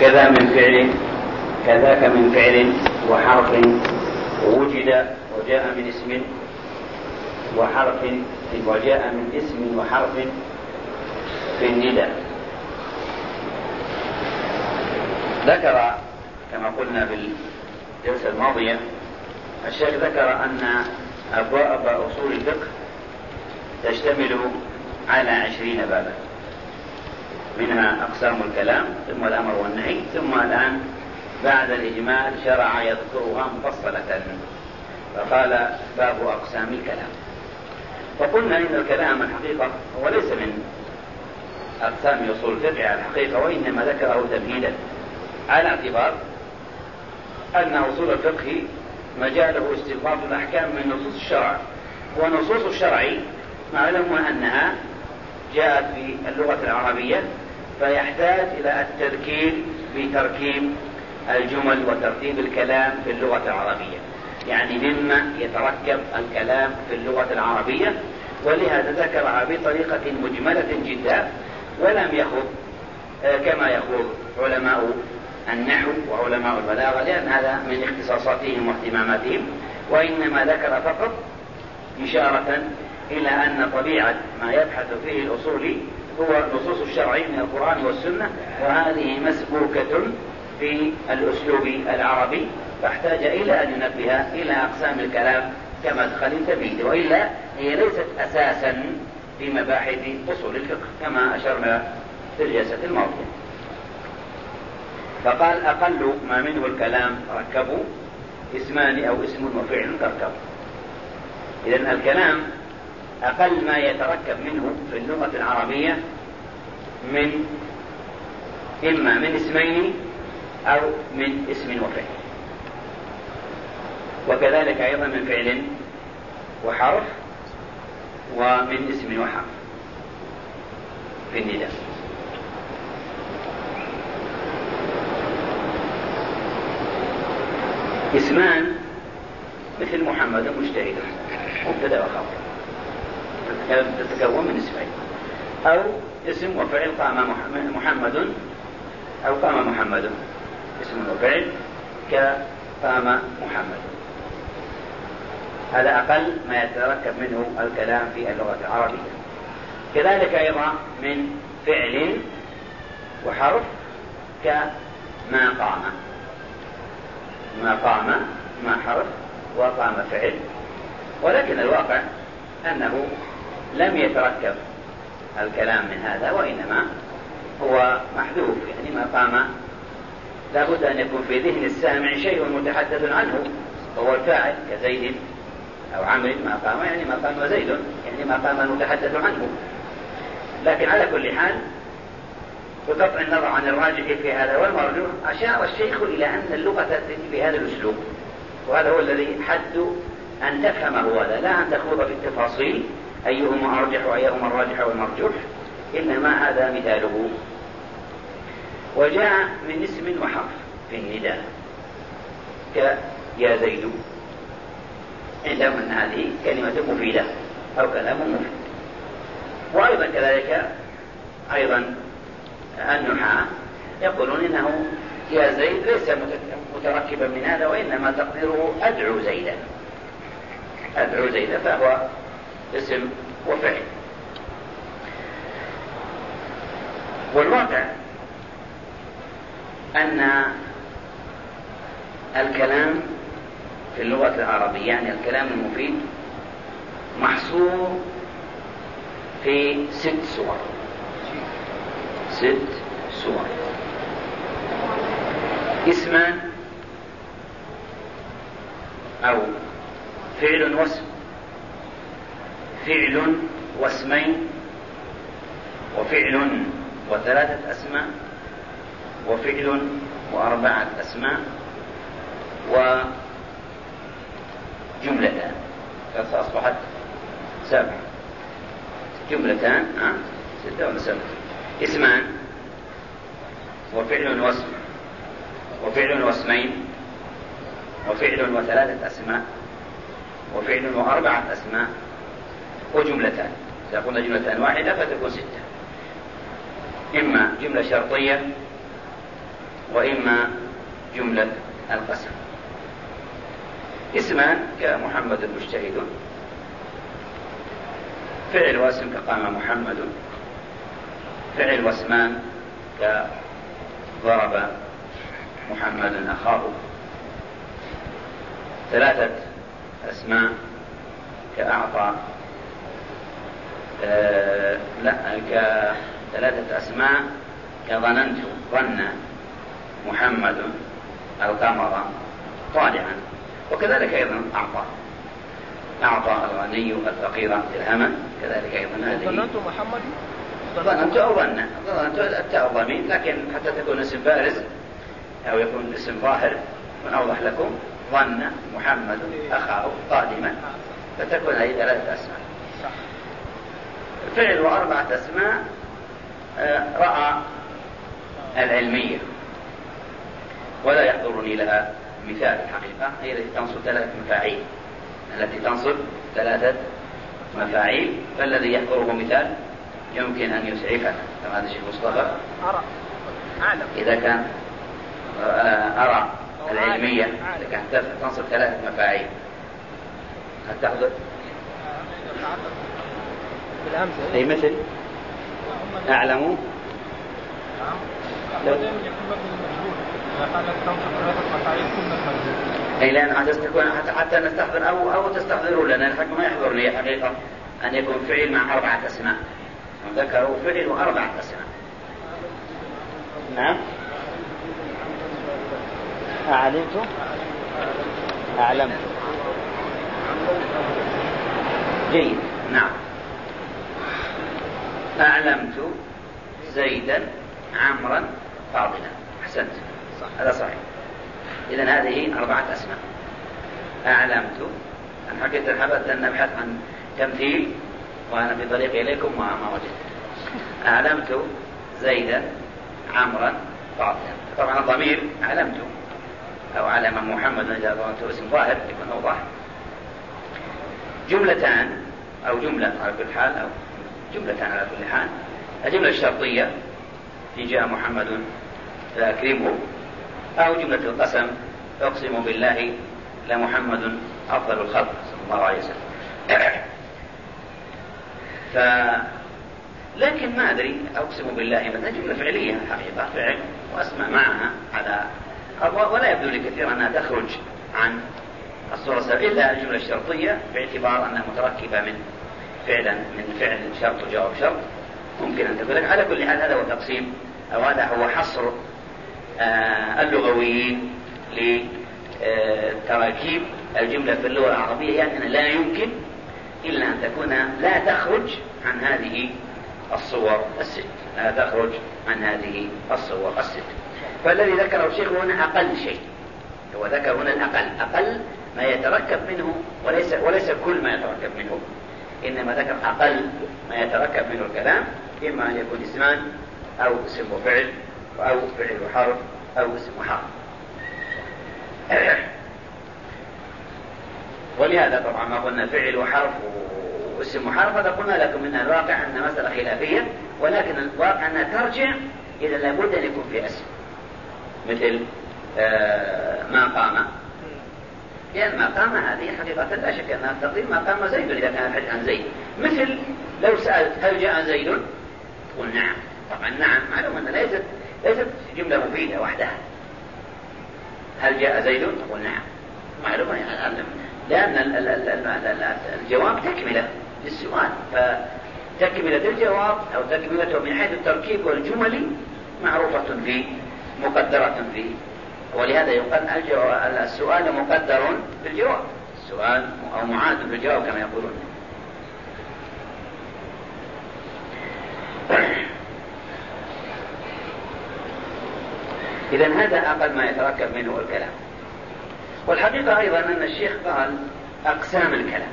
كذا من فعل كذاك من فعل وحرف وجد وجاء من اسم وحرف وجاء من اسم وحرف في النداء. ذكر كما قلنا في الجلسة الماضية الشيخ ذكر أن أبواب أصول الفقه تشتمل على عشرين بابا. منها أقسام الكلام ثم الأمر والنهي ثم الآن بعد الإجمال شرع يذكرها مفصلة. فقال باب أقسام الكلام. فقلنا إن الكلام الحقيقة هو ليس من أقسام أصول الفقه على الحقيقة وإنما ذكره تمهيدا. على اعتبار أن أصول الفقه مجاله استنباط الأحكام من نصوص الشرع. ونصوص الشرع معلوم أنها جاءت في اللغة العربية فيحتاج إلى التذكير بتركيب الجمل وترتيب الكلام في اللغة العربية. يعني مما يتركب الكلام في اللغة العربية. ولهذا ذكرها بطريقة مجملة جدا ولم يخض آه، كما يخوض علماء النحو وعلماء البلاغة لأن هذا من اختصاصاتهم واهتماماتهم. وإنما ذكر فقط إشارة إلى أن طبيعة ما يبحث فيه الأصولي هو نصوص الشرع من القرآن والسنة وهذه مسبوكة في الأسلوب العربي فاحتاج إلى أن ينبه إلى أقسام الكلام كمدخل تبيد وإلا هي ليست أساسا في مباحث أصول الفقه كما أشرنا في الجلسة الماضية. فقال أقل ما منه الكلام ركبوا اسمان أو اسم وفعل تركب إذا الكلام أقل ما يتركب منه في اللغة العربية من إما من اسمين أو من اسم وفعل. وكذلك أيضا من فعل وحرف ومن اسم وحرف في النداء. اسمان مثل محمد مجتهد. مبتدأ وخبر تتكون من اسمين أو اسم وفعل قام محمد أو قام محمد. اسم وفعل كقام محمد. هذا أقل ما يتركب منه الكلام في اللغة العربية. كذلك أيضا من فعل وحرف كما قام. ما قام ما حرف وقام فعل. ولكن الواقع أنه لم يتركب الكلام من هذا وإنما هو محذوف يعني ما قام. لابد أن يكون في ذهن السامع شيء متحدث عنه وهو الفاعل كزيد أو عمرو ما قام يعني ما قام زيد يعني ما قام المتحدث عنه. لكن على كل حال بقطع النظر عن الراجح في هذا والمرجوح. أشار الشيخ إلى أن اللغة تأتي بهذا الأسلوب وهذا هو الذي حد أن تفهمه هذا لا أن تخوض في التفاصيل. أيهما أرجح وأيهما الراجح والمرجوح إنما هذا مثاله. وجاء من اسم وحرف في النداء. كيا زيد. عندهم أن هذه كلمة مفيدة أو كلام مفيد. وأيضا كذلك أيضا النحاة يقولون إنه يا زيد ليس متركبا من هذا وإنما تقديره أدعو زيدا. أدعو زيدا فهو اسم وفعل. والواقع أن الكلام في اللغة العربية يعني الكلام المفيد محصور في ست صور ست صور اسمان أو فعل واسم. فعل واسمين وفعل وثلاثة أسماء وفعل وأربعة أسماء وجملتان. فأصبحت سبع. جملتان ها ستة ولا سبع؟ اسمان وفعل واسم وفعل واسمين وفعل وثلاثة أسماء وفعل وأربعة أسماء وجملتان. إذا قلنا جملتان واحدة فتكون ستة. إما جملة شرطية وإما جملة القسم. اسمان كمحمد مجتهد. فعل واسم كقام محمد. فعل واسمان كضرب محمد أخاه. ثلاثة أسماء كأعطى لا كثلاثة أسماء كظننت ظن محمد القمر طالعا وكذلك أيضا أعطى أعطى الغني الفقير درهما كذلك أيضا هذه. ظننت محمد؟ ظننت أو ظن ظننت التاء ضمير لكن حتى تكون اسم بارز أو يكون اسم ظاهر من أوضح لكم ظن محمد أخاه قادما فتكون هذه ثلاثة أسماء. صح. فعل وأربعة أسماء آه، رأى العلمية. ولا يحضرني لها مثال الحقيقة هي التي تنصب ثلاثة مفاعيل. التي تنصب ثلاثة مفاعيل فالذي يحضره مثال يمكن أن يسعفنا. كما هذا الشيخ مصطفى. أرى. أعلم إذا كان آه، أرى العلمية إذا كانت تنصب ثلاثة مفاعيل. هل تحضر؟ بالهمزة أي مثل؟ أعلم. أي لأن حتى تكون حتى, حتى نستحضر أو أو تستحضروا لنا. الحق ما يحضر لي حقيقة. أن يكون فعل مع أربعة أسماء. ذكروا فعل وأربعة أسماء. نعم. أعلمت أعلمت جيد. نعم. أعلمت زيدا عمرا فاضلا. أحسنت. هذا صحيح. إذا هذه أربعة أسماء. أعلمت أنا حكيت حبت أن أبحث عن تمثيل وأنا في طريقي إليكم ما وجدت. أعلمت زيدا عمرا فاضلا. طبعا الضمير أعلمت. أو علم محمد إذا ضمنته اسم ظاهر يكون أوضح جملتان أو جملة على كل حال أو جملتان على كل حال. الجملة الشرطية إن جاء محمد فأكرمه أو جملة القسم أقسم بالله لمحمد أفضل الخلق صلى الله عليه وسلم. ف لكن ما أدري أقسم بالله مثلا جملة فعلية حقيقة فعل وأسمع معها على ولا يبدو لي كثيرا أنها تخرج عن الصورة السابقة إلا الجملة الشرطية باعتبار أنها متركبة من فعلا من فعل شرط وجواب شرط ممكن أن تكون على كل حال هذا هو تقسيم أو هذا هو حصر آه اللغويين لتراكيب الجملة في اللغة العربية يعني لا يمكن إلا أن تكون لا تخرج عن هذه الصور الست. لا تخرج عن هذه الصور الست. فالذي ذكره الشيخ هنا أقل شيء. هو ذكر هنا الأقل. أقل ما يتركب منه وليس وليس كل ما يتركب منه. إنما ذكر أقل ما يتركب منه الكلام إما أن يكون اسمان أو اسم وفعل أو فعل وحرف أو اسم وحرف ولهذا طبعا ما قلنا فعل وحرف واسم وحرف هذا قلنا لكم من الواقع أن مسألة خلافية ولكن الواقع أنها ترجع إذا لابد أن يكون في اسم. مثل آه ما قام لأن ما قام هذه حقيقة لا شك أنها تقدير ما قام زيد إذا كان الحديث عن زيد. مثل لو سألت هل جاء زيد؟ تقول نعم. طبعا نعم. معلوم أن ليست ليست جملة مفيدة وحدها. هل جاء زيد؟ تقول نعم. معلومة يعني لأن الجواب تكملة للسؤال. فتكملة الجواب أو تكملته من حيث التركيب والجمل معروفة في مقدرة في ولهذا يقال السؤال مقدر في الجواب السؤال أو معاد في الجواب كما يقولون. إذا هذا أقل ما يتركب منه الكلام. والحقيقة أيضا أن الشيخ قال أقسام الكلام.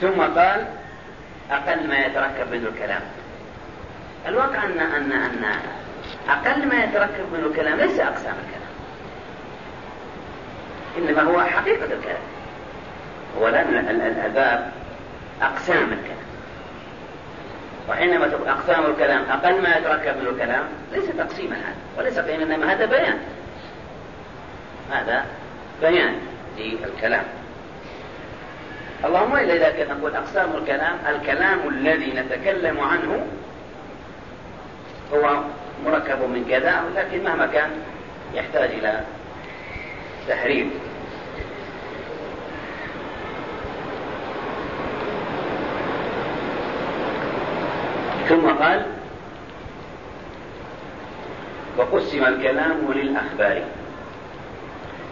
ثم قال أقل ما يتركب منه الكلام. الواقع أن أن أن أقل ما يتركب منه الكلام ليس أقسام الكلام. إنما هو حقيقة الكلام. هو لأن الباب أقسام الكلام. وحينما تقول أقسام الكلام أقل ما يتركب من الكلام ليس تقسيما هذا وليس قيما إنما هذا بيان. هذا بيان للكلام. اللهم إلا إذا كنا نقول أقسام الكلام الكلام الذي نتكلم عنه هو مركب من كذا لكن مهما كان يحتاج إلى تحريف ثم قال وقسم الكلام للأخبار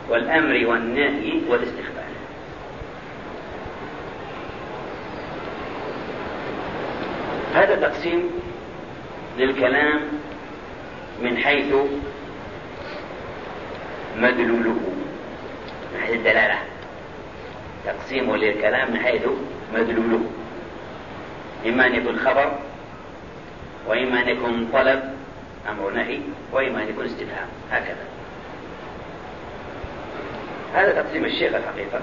والأمر والنهي والاستخبار. هذا تقسيم للكلام من حيث مدلوله. حيث الدلالة. تقسيم للكلام من حيث مدلوله. إما أن يكون خبر وإما أن يكون طلب أمر نهي وإما أن يكون استفهام. هكذا. هذا تقسيم الشيخ الحقيقة.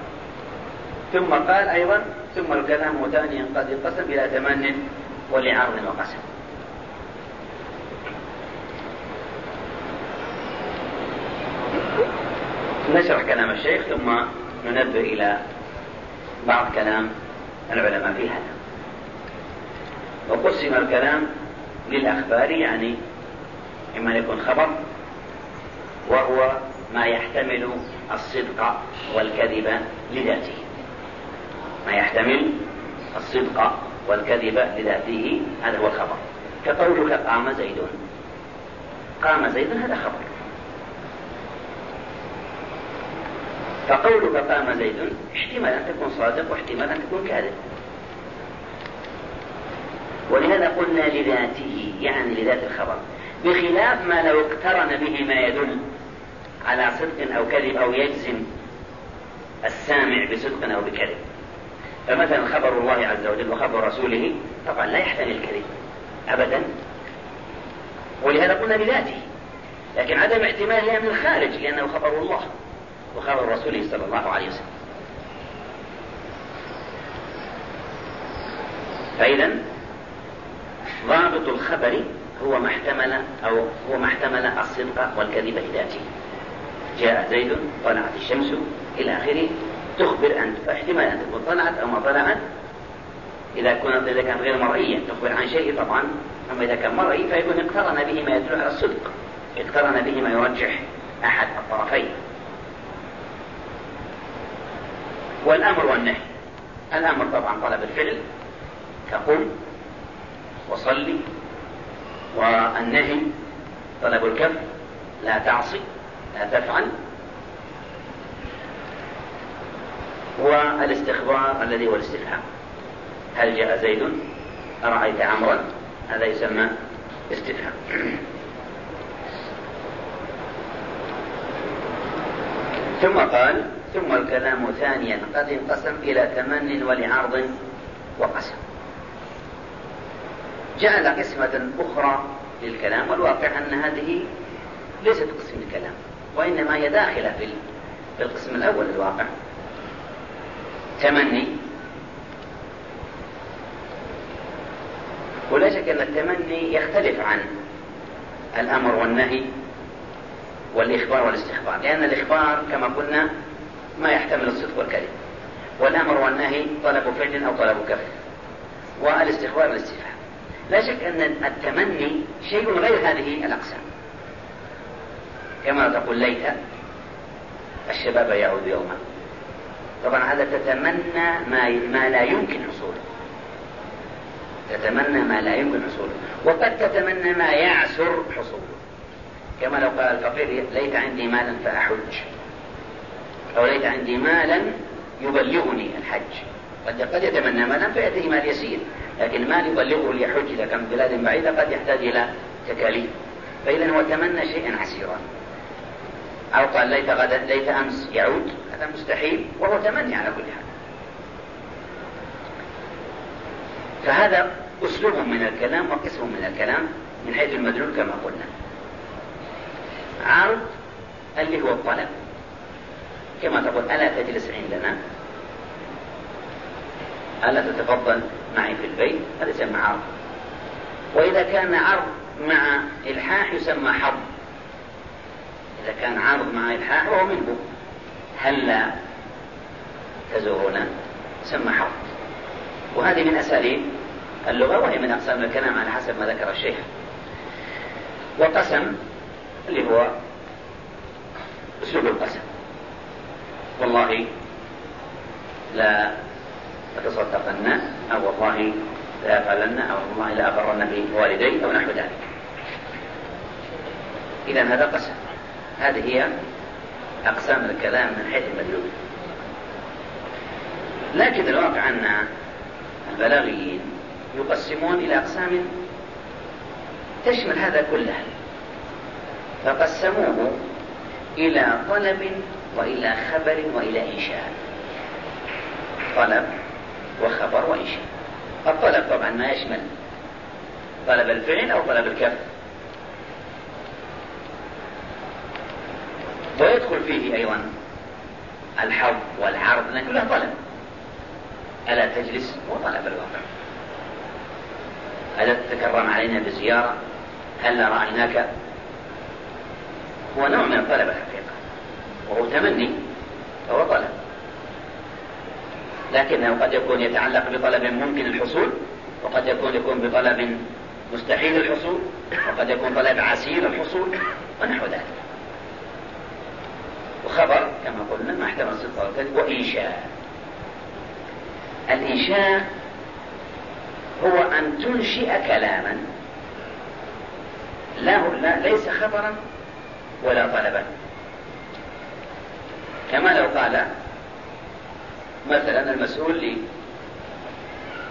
ثم قال أيضا ثم الكلام ثانيا قد انقسم إلى ثمان ولعرض وقسم. نشرح كلام الشيخ ثم ننبه إلى بعض كلام العلماء في هذا. وقسم الكلام للأخبار يعني إما يكون خبر وهو ما يحتمل الصدق والكذب لذاته. ما يحتمل الصدق والكذب لذاته هذا هو الخبر. كقولك قام زيد. قام زيد هذا خبر. فقولك قام زيد احتمال أن تكون صادق واحتمال أن تكون كاذب. ولهذا قلنا لذاته يعني لذات الخبر بخلاف ما لو اقترن به ما يدل على صدق أو كذب أو يجزم السامع بصدق أو بكذب. فمثلا خبر الله عز وجل وخبر رسوله طبعا لا يحتمل الكذب أبدا. ولهذا قلنا لذاته لكن عدم احتمالها من الخارج لأنه خبر الله. وخبر رسوله صلى الله عليه وسلم. فإذا ضابط الخبر هو ما احتمل أو هو ما احتمل الصدق والكذب لذاته جاء زيد طلعت الشمس إلى آخره. تخبر أن احتمال أن تكون طلعت أو ما طلعت. إذا كانت إذا كان غير مرئيا تخبر عن شيء طبعا. أما إذا كان مرئي فيكون اقترن به ما يدل على الصدق. اقترن به ما يرجح أحد الطرفين. والأمر والنهي. الأمر طبعا طلب الفعل. كقم وصلي. والنهي طلب الكف. لا تعصي لا تفعل. والاستخبار الذي هو الاستفهام. هل جاء زيد؟ أرأيت عمرا؟ هذا يسمى استفهام. ثم قال ثم الكلام ثانيا قد انقسم إلى تمن ولعرض وقسم. جعل قسمة أخرى للكلام والواقع أن هذه ليست قسم الكلام وإنما هي داخلة في القسم الأول الواقع. تمني. ولا شك أن التمني يختلف عن الأمر والنهي والإخبار والاستخبار لأن الإخبار كما قلنا ما يحتمل الصدق والكذب. والأمر والنهي طلب فعل أو طلب كف والاستخبار والاستفهام. لا شك أن التمني شيء غير هذه الأقسام. كما تقول ليت الشباب يعود يوما. طبعا هذا تتمنى ما ما لا يمكن حصوله. تتمنى ما لا يمكن حصوله. وقد تتمنى ما يعسر حصوله. كما لو قال الفقير ليت عندي مالا فأحج. أو ليت عندي مالا يبلغني الحج. قد قد يتمنى مالا فيأتيه مال يسير لكن مال يبلغه ليحج إذا كان بلاد بعيدة قد يحتاج إلى تكاليف. فإذا هو تمنى شيئا عسيرا. أو قال ليت غدا ليت أمس يعود هذا مستحيل وهو تمني على كل حال. فهذا أسلوب من الكلام وقسم من الكلام من حيث المدلول كما قلنا. عرض اللي هو الطلب. كما تقول ألا تجلس عندنا؟ ألا تتفضل معي في البيت؟ هذا يسمى عرض وإذا كان عرض مع إلحاح يسمى حظ إذا كان عرض مع إلحاح وهو منه. هلا تزورنا سمى حظ وهذه من أساليب اللغة وهي من أقسام الكلام على حسب ما ذكر الشيخ. وقسم اللي هو أسلوب القسم. والله لا لتصدقن أو والله لا أفعلن أو والله لا أبرن بوالدي أو نحو ذلك. إذا هذا قسم. هذه هي أقسام الكلام من حيث المدلول. لكن الواقع أن البلاغيين يقسمون إلى أقسام تشمل هذا كله. فقسموه إلى طلب وإلى خبر وإلى إنشاء. طلب وخبر وإنشاء. الطلب طبعا ما يشمل طلب الفعل أو طلب الكف. ويدخل فيه أيضا الحظ والعرض لأن كلها طلب. ألا تجلس؟ وطلب الواقع ألا تتكرم علينا بزيارة؟ هل رأيناك؟ هو نوع من الطلب. الحقيقة وهو تمني فهو طلب. لكنه قد يكون يتعلق بطلب ممكن الحصول وقد يكون يكون بطلب مستحيل الحصول وقد يكون طلب عسير الحصول ونحو ذلك. وخبر كما قلنا ما احتمل الصدق والكذب وإنشاء. الإنشاء هو أن تنشئ كلاما لا, ليس خبرا ولا طلبا. كما لو قال مثلا المسؤول لي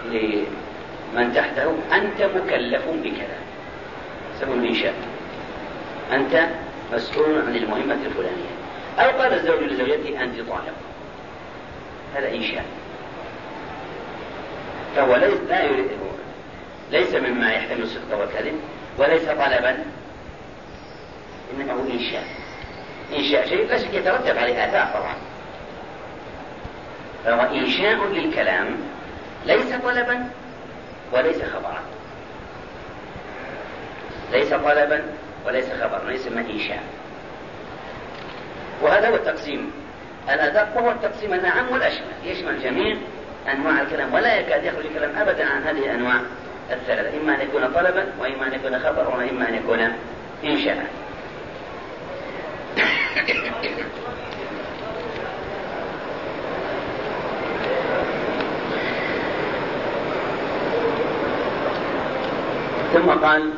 لمن تحته أنت مكلف بكذا. سبب الإنشاء أنت مسؤول عن المهمة الفلانية. أو قال الزوج لزوجته أنت طالب هذا إنشاء فهو ليس لا يريد ليس مما يحتمل الصدق والكذب وليس طلبا. إنما هو إنشاء إنشاء شيء شك يترتب عليه آثار طبعا. فهو إنشاء للكلام ليس طلبا وليس خبرا. ليس طلبا وليس خبرا يسمى إنشاء. وهذا هو التقسيم. الأدق وهو التقسيم الأعم والأشمل. يشمل جميع أنواع الكلام ولا يكاد يخرج الكلام أبدا عن هذه الأنواع الثلاثة. إما أن يكون طلبا وإما أن يكون خبرا وإما أن يكون إنشاء. ثم قال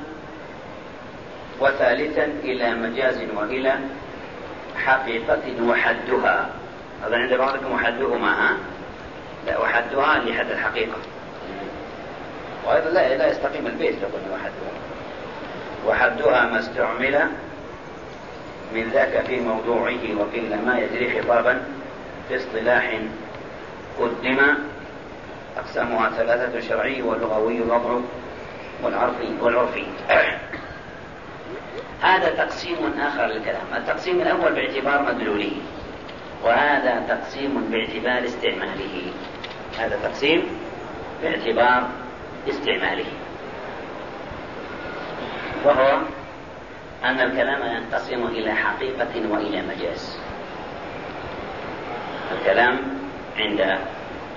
وثالثا إلى مجاز وإلى حقيقة وحدها. هذا عند بعضكم وحدهما ها؟ لا وحدها لحد الحقيقة. وأيضا لا لا يستقيم البيت لو قلنا وحدها. وحدها ما استعمل من ذاك في موضوعه وقيل ما يجري خطابا في اصطلاح قدم. أقسامها ثلاثة شرعي واللغوي الوضع والعرفي والعرفي. هذا تقسيم آخر للكلام. التقسيم الأول باعتبار مدلوله وهذا تقسيم باعتبار استعماله. هذا تقسيم باعتبار استعماله. وهو أن الكلام ينقسم إلى حقيقة وإلى مجاز. الكلام عند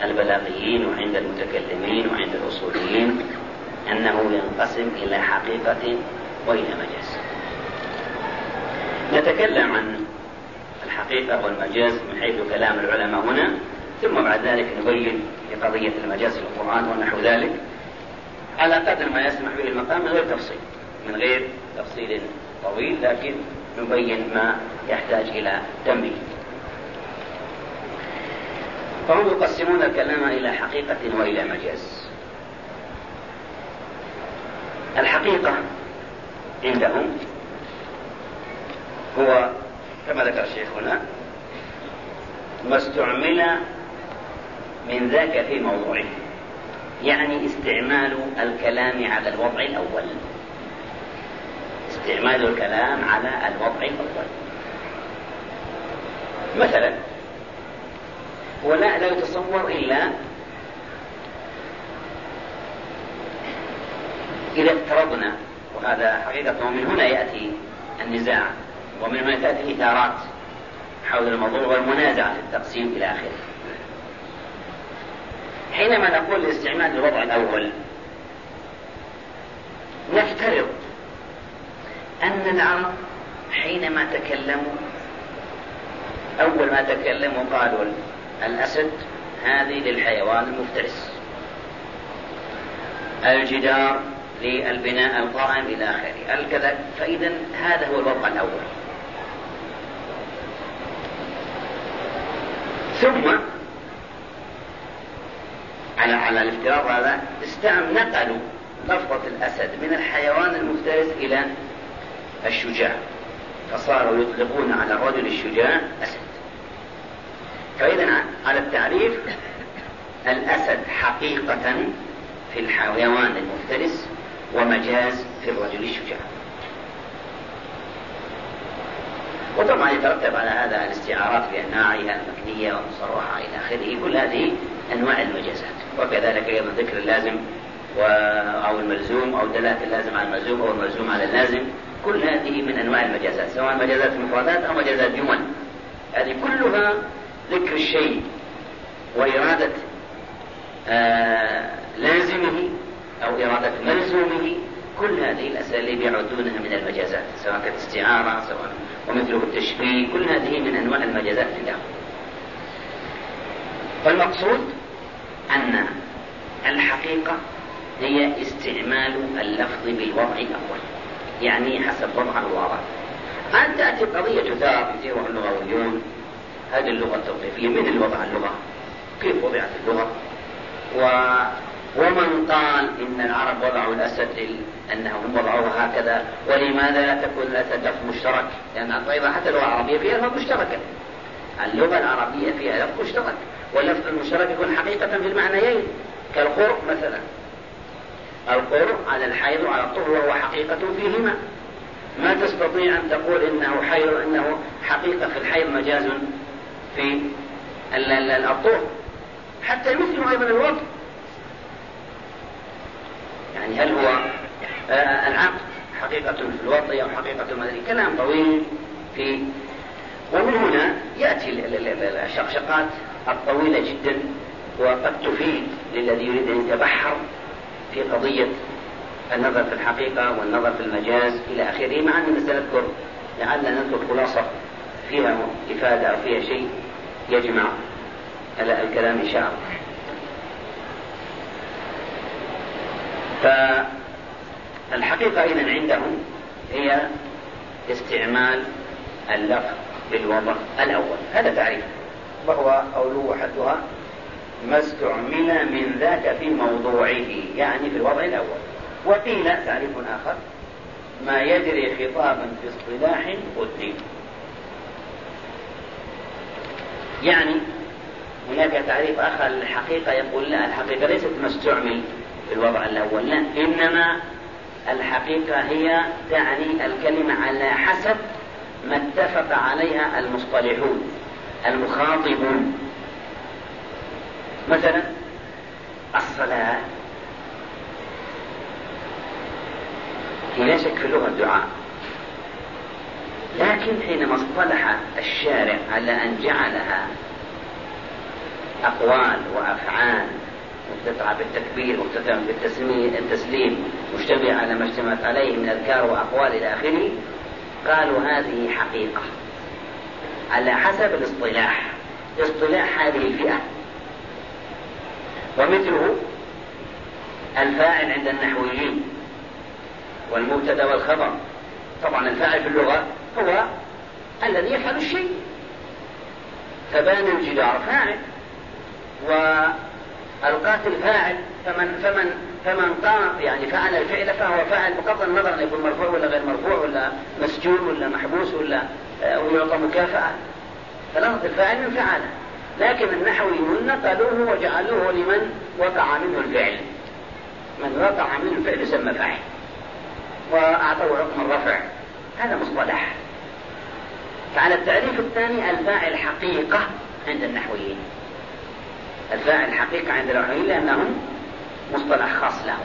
البلاغيين وعند المتكلمين وعند الأصوليين أنه ينقسم إلى حقيقة وإلى مجاز. نتكلم عن الحقيقة والمجاز من حيث كلام العلماء هنا ثم بعد ذلك نبين لقضية المجاز في القرآن ونحو ذلك. على قدر ما يسمح به المقام من غير تفصيل من غير تفصيل طويل لكن نبين ما يحتاج إلى تنبيه. فهم يقسمون الكلام إلى حقيقة وإلى مجاز. الحقيقة عندهم هو كما ذكر الشيخ هنا ما استعمل من ذاك في موضوعه يعني استعمال الكلام على الوضع الأول. استعمال الكلام على الوضع الأول. مثلا ولا لا يتصور إلا إذا افترضنا وهذا حقيقة ومن هنا يأتي النزاع ومن هنا تأتي الإثارات حول الموضوع والمنازعة في التقسيم إلى آخره. حينما نقول الاستعمال للوضع الأول نفترض أن العرب حينما تكلموا أول ما تكلموا قالوا الأسد هذه للحيوان المفترس. الجدار للبناء القائم إلى آخره. الكذا فإذا هذا هو الوضع الأول. ثم على على الافتراض هذا استعم نقلوا لفظة الأسد من الحيوان المفترس إلى الشجاع فصاروا يطلقون على الرجل الشجاع أسد. فإذا على التعريف الأسد حقيقة في الحيوان المفترس ومجاز في الرجل الشجاع. وطبعا يترتب على هذا الاستعارات بأنواعها المكنية والمصرحة إلى آخره كل هذه أنواع المجازات. وكذلك أيضا ذكر اللازم. أو الملزوم أو دلالة اللازم على الملزوم أو الملزوم على اللازم. كل هذه من أنواع المجازات سواء مجازات المفردات أو مجازات جمل. هذه كلها ذكر الشيء وإرادة آه لازمه أو إرادة ملزومه. كل هذه الأساليب يعدونها من المجازات سواء كانت استعارة سواء ومثله التشبيه كل هذه من أنواع المجازات عندهم فالمقصود أن الحقيقة هي استعمال اللفظ بالوضع الأول. يعني حسب وضع الواضع أن تأتي قضية تثار يثيرها اللغويون هذه اللغة التوقيفية من اللي وضع اللغة؟ كيف وضعت اللغة؟ و ومن قال إن العرب وضعوا الأسد أنهم وضعوها هكذا ولماذا لا تكون الأسد لفظ مشترك؟ لأن أيضا حتى اللغة العربية فيها لفظ مشتركة اللغة العربية فيها لفظ مشترك واللفظ المشترك يكون حقيقة في المعنيين كالقرء مثلا. القرء على الحيض وعلى الطهر وهو حقيقة فيهما. ما تستطيع أن تقول إنه حيض إنه حقيقة في الحيض مجاز في الطهر. حتى يمثل أيضا الوضع يعني هل هو آه، العقد حقيقة في الوضع أو حقيقة المدري كلام طويل في ومن هنا يأتي الشقشقات الطويلة جدا وقد تفيد للذي يريد أن يتبحر. في قضية النظر في الحقيقة والنظر في المجاز إلى آخره مع أننا سنذكر لعلنا نذكر خلاصة فيها إفادة أو فيها شيء يجمع الكلام إن شاء الله. فالحقيقة إذا عندهم هي استعمال اللفظ بالوضع الأول. هذا تعريف. وهو قوله حدها ما استعمل من ذاك في موضوعه يعني في الوضع الأول. وقيل تعريف آخر ما يجري خطابا في اصطلاح قدم يعني هناك تعريف آخر للحقيقة يقول لا الحقيقة ليست ما استعمل في الوضع الأول لا إنما الحقيقة هي تعني الكلمة على حسب ما اتفق عليها المصطلحون المخاطبون. مثلا الصلاة. هي لا شك في اللغة الدعاء لكن حينما اصطلح الشارع على أن جعلها أقوال وأفعال مفتتحة بالتكبير مفتتحة بالتسليم مشتمل على ما اشتملت عليه من أذكار وأقوال إلى آخره قالوا هذه حقيقة. على حسب الاصطلاح. اصطلاح هذه الفئة. ومثله الفاعل عند النحويين والمبتدا والخبر. طبعا الفاعل في اللغة هو الذي يفعل الشيء. فبان الجدار فاعل والقاتل فاعل فمن فمن فمن قام يعني فعل الفعل فهو فاعل بغض النظر ان يكون مرفوع ولا غير مرفوع ولا مسجون ولا محبوس ولا آه، ويعطى مكافأة. فلفظ الفاعل من فعله. لكن النحويون نقلوه وجعلوه لمن وقع منه الفعل. من وقع منه الفعل يسمى فاعل. وأعطوه حكم الرفع. هذا مصطلح. فعلى التعريف الثاني الفاعل حقيقة عند النحويين. الفاعل حقيقة عند النحويين لأنهم مصطلح خاص له.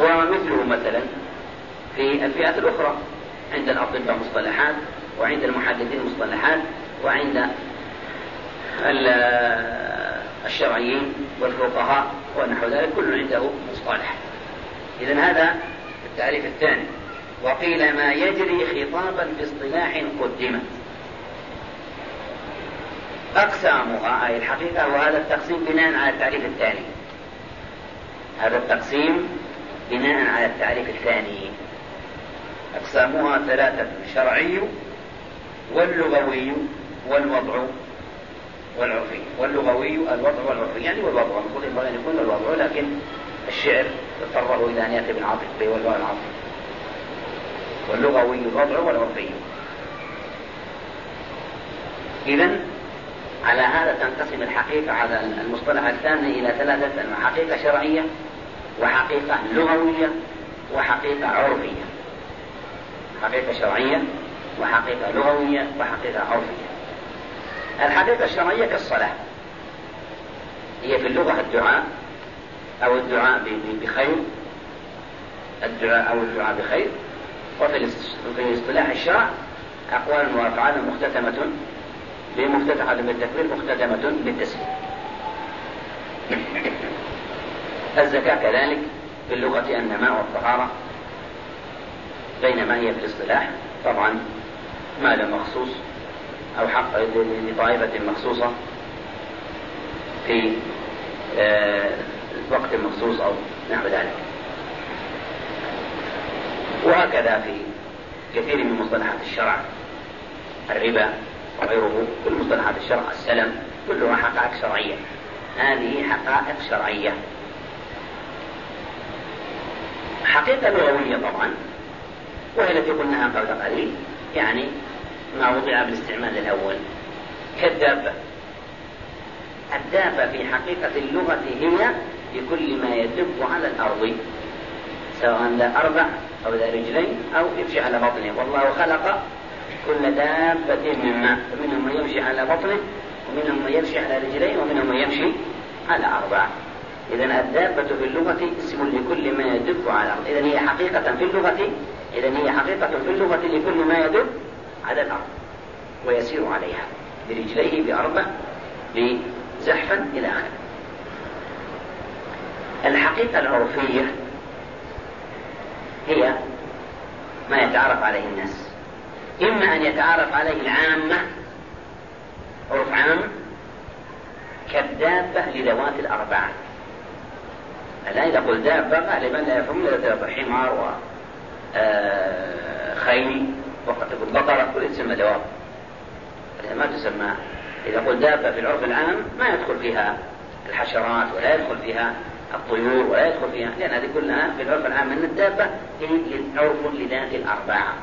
ومثله مثلا في الفئات الأخرى عند الأطباء مصطلحات وعند المحدثين مصطلحات وعند الشرعيين والفقهاء ونحو ذلك كل عنده مصطلح. إذا هذا التعريف الثاني. وقيل ما يجري خطابا باصطلاح قدمت. أقسامها أي الحقيقة وهذا التقسيم بناء على التعريف الثاني. هذا التقسيم بناء على التعريف الثاني. أقسامها ثلاثة الشرعي واللغوي والوضع والعرفي. واللغوي الوضع والعرفي. يعني والوضع المفروض ينبغي أن يكون الوضع. لكن الشعر اضطره إلى أن يأتي بالعاطف به والواو العاطف. واللغوي الوضع والعرفي. إذا على هذا تنقسم الحقيقة على المصطلح الثاني إلى ثلاثة. أنواع حقيقة شرعية وحقيقة لغوية وحقيقة عرفية. حقيقة شرعية وحقيقة لغوية وحقيقة عرفية. الحقيقة الشرعية كالصلاة. هي في اللغة الدعاء أو الدعاء بخير. الدعاء أو الدعاء بخير. وفي اصطلاح الشرع أقوال وأفعال مختتمة بمفتتحة بالتكبير مختتمة بالتسليم. الزكاة كذلك في اللغة النماء والطهارة. بينما هي في الاصطلاح طبعا مال مخصوص أو حق لطائفة مخصوصة في آه، وقت مخصوص أو نحو ذلك. وهكذا في كثير من مصطلحات الشرع. الربا وغيره كل مصطلحات الشرع. السلم كلها حقائق شرعية. هذه حقائق شرعية. حقيقة لغوية طبعا وهي التي قلناها قبل قليل يعني ما وضع بالاستعمال الأول. كالدابة الدابة في حقيقة اللغة هي بكل ما يدب على الأرض سواء ذا أربع أو ذا رجلين أو يمشي على بطنه. والله خلق كل دابة من ماء فمنهم من يمشي على بطنه ومنهم من يمشي على رجلين ومنهم من يمشي على أربع إذا الدابة في اللغة اسم لكل ما يدب على الأرض. إذا هي حقيقة في اللغة إذا هي حقيقة في اللغة لكل ما يدب على الأرض ويسير عليها برجليه بأربع بزحفا إلى آخره. الحقيقة العرفية هي ما يتعرف عليه الناس. إما أن يتعرف عليه العامة عرف عام كالدابة لذوات الأربعة. الآن إذا قلت دابة غالبا لا يفهم إلا حمار وخيل آه، وقد تكون بقرة كل تسمى دواب ما تسمى. إذا قلت دابة في العرف العام ما يدخل فيها الحشرات ولا يدخل فيها الطيور ولا يدخل فيها لأن هذه كلها في العرف العام أن الدابة هي عرف لذات الأربعة.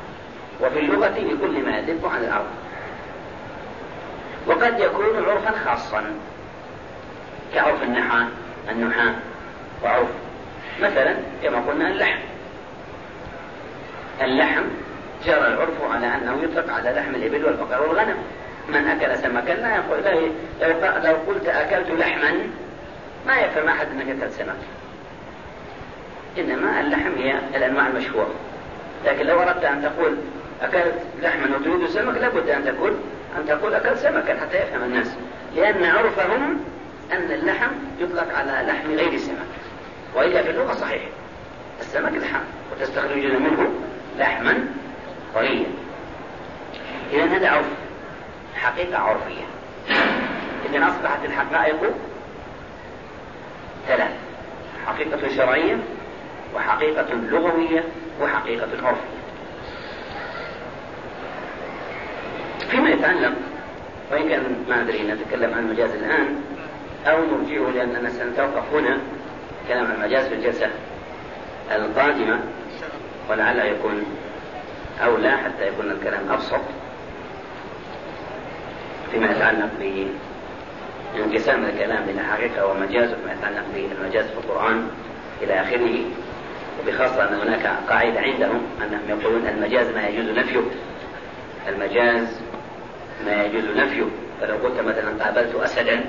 وفي اللغة بكل ما يدب على الأرض. وقد يكون عرفا خاصا. كعرف النحاة النحاة وعرف. مثلا كما قلنا اللحم. اللحم جرى العرف على أنه يطلق على لحم الإبل والبقر والغنم. من أكل سمكا لا يقول لا لو قلت أكلت لحما ما يفهم أحد أنك أكلت سمك. إنما اللحم هي الأنواع المشهورة. لكن لو أردت أن تقول أكلت لحما وتريد سمك لابد أن تقول أن تقول أكلت سمكا حتى يفهم الناس. لأن عرفهم أن اللحم يطلق على لحم غير السمك. وإلا في اللغة صحيح. السمك لحم وتستخرجون منه لحما طريا إذا هذا عرف حقيقة عرفية. إذا أصبحت الحقائق ثلاث حقيقة شرعية وحقيقة لغوية وحقيقة عرفية. فيما يتعلق وإن كان ما أدري نتكلم عن المجاز الآن أو نرجعه لأننا سنتوقف هنا كلام عن المجاز في الجلسة القادمة ولعل يكون أولى حتى يكون الكلام أبسط فيما يتعلق بانقسام الكلام بين حقيقة ومجاز وفيما يتعلق بالمجاز في القرآن إلى آخره. وبخاصة أن هناك قاعدة عندهم أنهم يقولون المجاز ما يجوز نفيه. المجاز ما يجوز نفيه. فلو قلت مثلا قابلت أسدا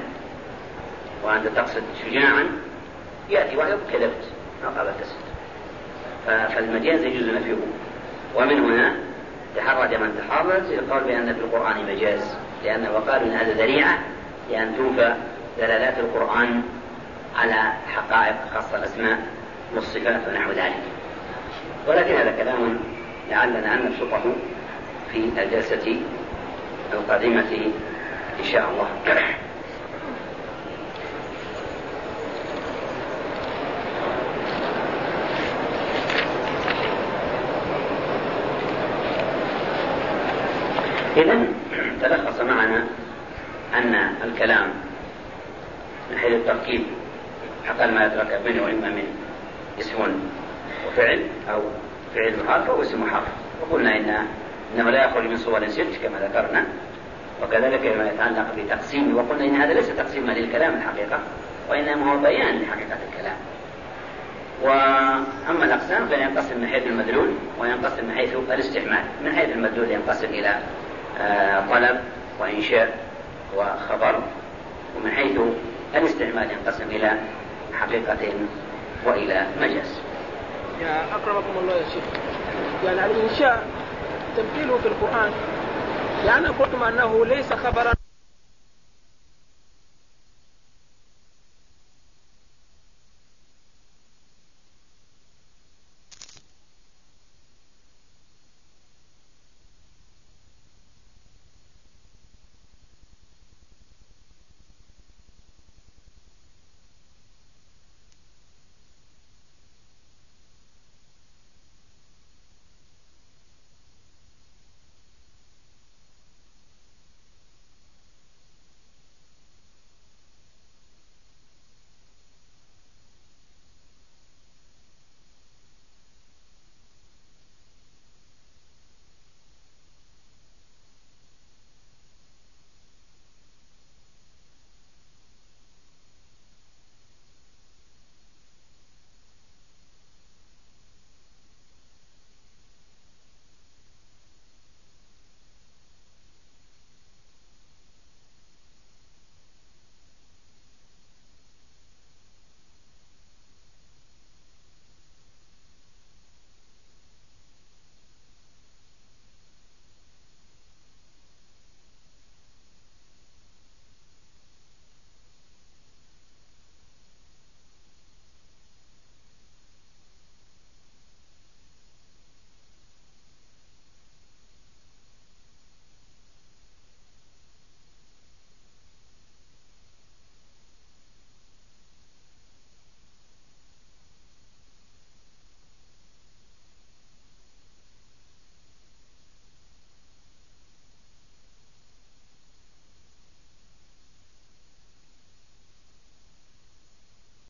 وأنت تقصد شجاعا يأتي واحد كذبت ما قابلت أسد. فالمجاز يجوز نفيه. ومن هنا تحرج من تحرج القول بأن في القرآن مجاز لأن وقالوا أن هذا ذريعة لأن توفى دلالات القرآن على حقائق خاصة الأسماء والصفات ونحو ذلك. ولكن هذا كلام لعلنا أن نبسطه في الجلسة القادمة إن شاء الله. إذا تلخص معنا أن الكلام من حيث التركيب أقل ما يتركب منه وإما من اسم وفعل أو فعل وحرف أو اسم وحرف وقلنا إن إنه لا يخرج من صور ست كما ذكرنا. وكذلك ما يتعلق بتقسيم. وقلنا إن هذا ليس تقسيما للكلام الحقيقة وإنما هو بيان لحقيقة الكلام. وأما الأقسام فينقسم من حيث المدلول وينقسم من حيث الاستعمال. من حيث المدلول ينقسم إلى طلب وإنشاء وخبر ومن حيث الاستعمال ينقسم إلى حقيقة وإلى مجاز. يا أكرمكم الله يا شيخ. يعني الإنشاء تمثيله في القرآن يعني قلتم أنه ليس خبرا.